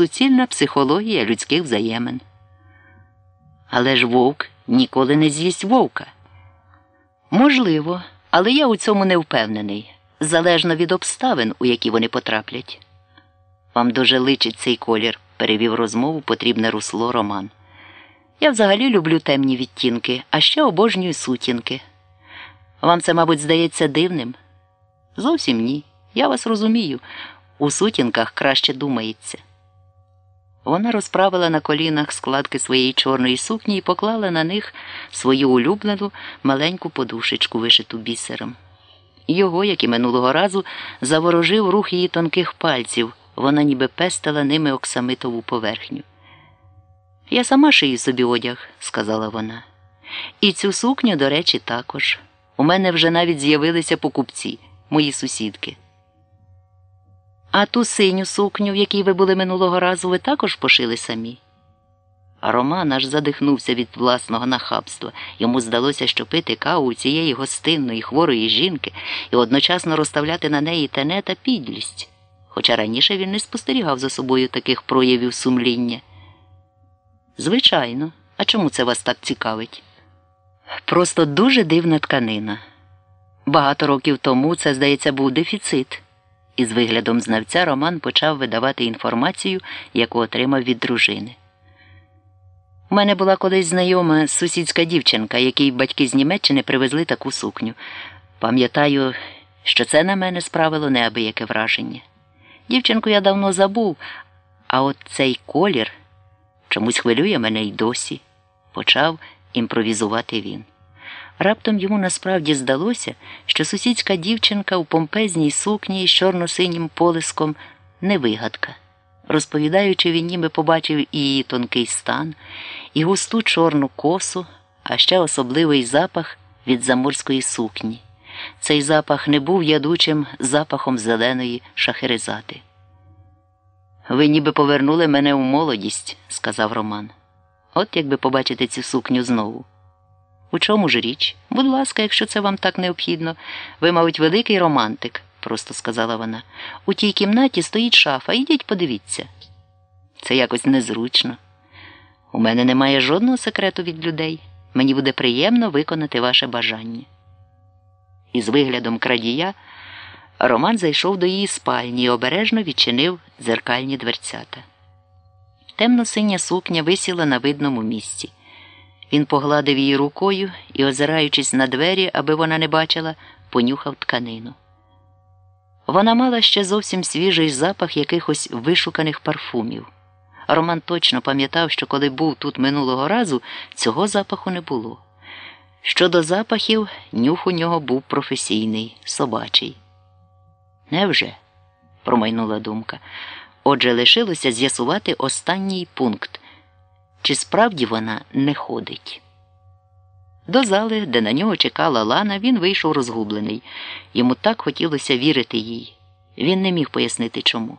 суцільна психологія людських взаємин. Але ж вовк ніколи не з'їсть вовка. Можливо, але я у цьому не впевнений, залежно від обставин, у які вони потраплять. Вам дуже личить цей колір, перевів розмову потрібне русло Роман. Я взагалі люблю темні відтінки, а ще обожнюю сутінки. Вам це, мабуть, здається дивним? Зовсім ні. Я вас розумію. У сутінках краще думається. Вона розправила на колінах складки своєї чорної сукні і поклала на них свою улюблену маленьку подушечку, вишиту бісером. Його, як і минулого разу, заворожив рух її тонких пальців, вона ніби пестила ними оксамитову поверхню. Я сама шию собі одяг, сказала вона. І цю сукню, до речі, також. У мене вже навіть з'явилися покупці, мої сусідки. А ту синю сукню, в якій ви були минулого разу, ви також пошили самі. Роман аж задихнувся від власного нахабства. Йому здалося, що пити каву у цієї гостинної, хворої жінки і одночасно розставляти на неї тенета підлість. Хоча раніше він не спостерігав за собою таких проявів сумління. Звичайно, а чому це вас так цікавить? Просто дуже дивна тканина. Багато років тому це, здається, був дефіцит. І з виглядом знавця Роман почав видавати інформацію, яку отримав від дружини. У мене була колись знайома сусідська дівчинка, якій батьки з Німеччини привезли таку сукню. Пам'ятаю, що це на мене справило неабияке враження. Дівчинку я давно забув, а от цей колір чомусь хвилює мене й досі, почав імпровізувати він. Раптом йому насправді здалося, що сусідська дівчинка у помпезній сукні з чорно-синім полиском не вигадка. Розповідаючи, він ніби побачив і її тонкий стан, і густу чорну косу, а ще особливий запах від заморської сукні. Цей запах не був ядучим запахом зеленої шахерезати. Ви ніби повернули мене у молодість, сказав Роман. От якби побачити цю сукню знову. У чому ж річ? Будь ласка, якщо це вам так необхідно. Ви, мабуть, великий романтик, просто сказала вона. У тій кімнаті стоїть шафа, ідіть подивіться. Це якось незручно. У мене немає жодного секрету від людей. Мені буде приємно виконати ваше бажання. Із виглядом крадія Роман зайшов до її спальні і обережно відчинив дзеркальні дверцята. Темно-синя сукня висіла на видному місці. Він погладив її рукою і, озираючись на двері, аби вона не бачила, понюхав тканину. Вона мала ще зовсім свіжий запах якихось вишуканих парфумів. Роман точно пам'ятав, що коли був тут минулого разу, цього запаху не було. Щодо запахів, нюх у нього був професійний, собачий. Невже? промайнула думка. Отже, лишилося з'ясувати останній пункт чи справді вона не ходить. До зали, де на нього чекала Лана, він вийшов розгублений. Йому так хотілося вірити їй. Він не міг пояснити чому.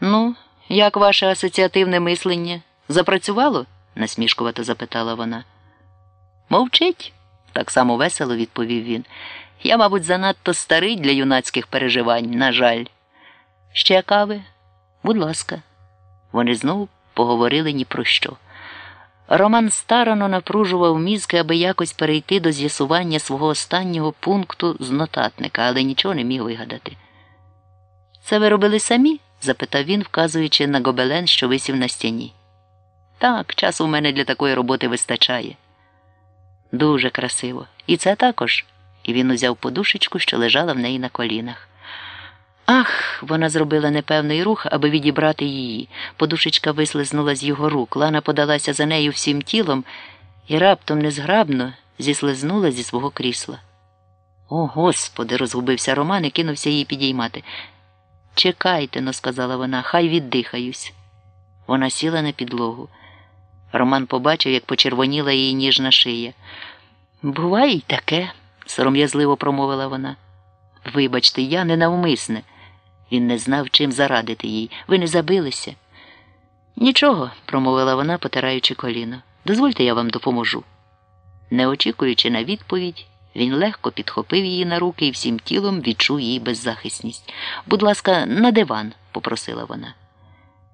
Ну, як ваше асоціативне мислення? Запрацювало? насмішкувато запитала вона. Мовчить, так само весело відповів він. Я, мабуть, занадто старий для юнацьких переживань, на жаль. Ще кави? Будь ласка. Вони знову поговорили ні про що. Роман старано напружував мізки, аби якось перейти до з'ясування свого останнього пункту з нотатника, але нічого не міг вигадати. Це ви робили самі? запитав він, вказуючи на гобелен, що висів на стіні. Так, часу в мене для такої роботи вистачає. Дуже красиво. І це також. І він узяв подушечку, що лежала в неї на колінах. Ах, вона зробила непевний рух, аби відібрати її. Подушечка вислизнула з його рук. Лана подалася за нею всім тілом і раптом незграбно зіслизнула зі свого крісла. О, Господи, розгубився Роман і кинувся її підіймати. Чекайте но, сказала вона, хай віддихаюсь. Вона сіла на підлогу. Роман побачив, як почервоніла її ніжна шия. Буває й таке, сором'язливо промовила вона. Вибачте, я ненавмисне. Він не знав, чим зарадити їй. Ви не забилися. Нічого, промовила вона, потираючи коліно. Дозвольте, я вам допоможу. Не очікуючи на відповідь, він легко підхопив її на руки і всім тілом відчув її беззахисність. Будь ласка, на диван, попросила вона.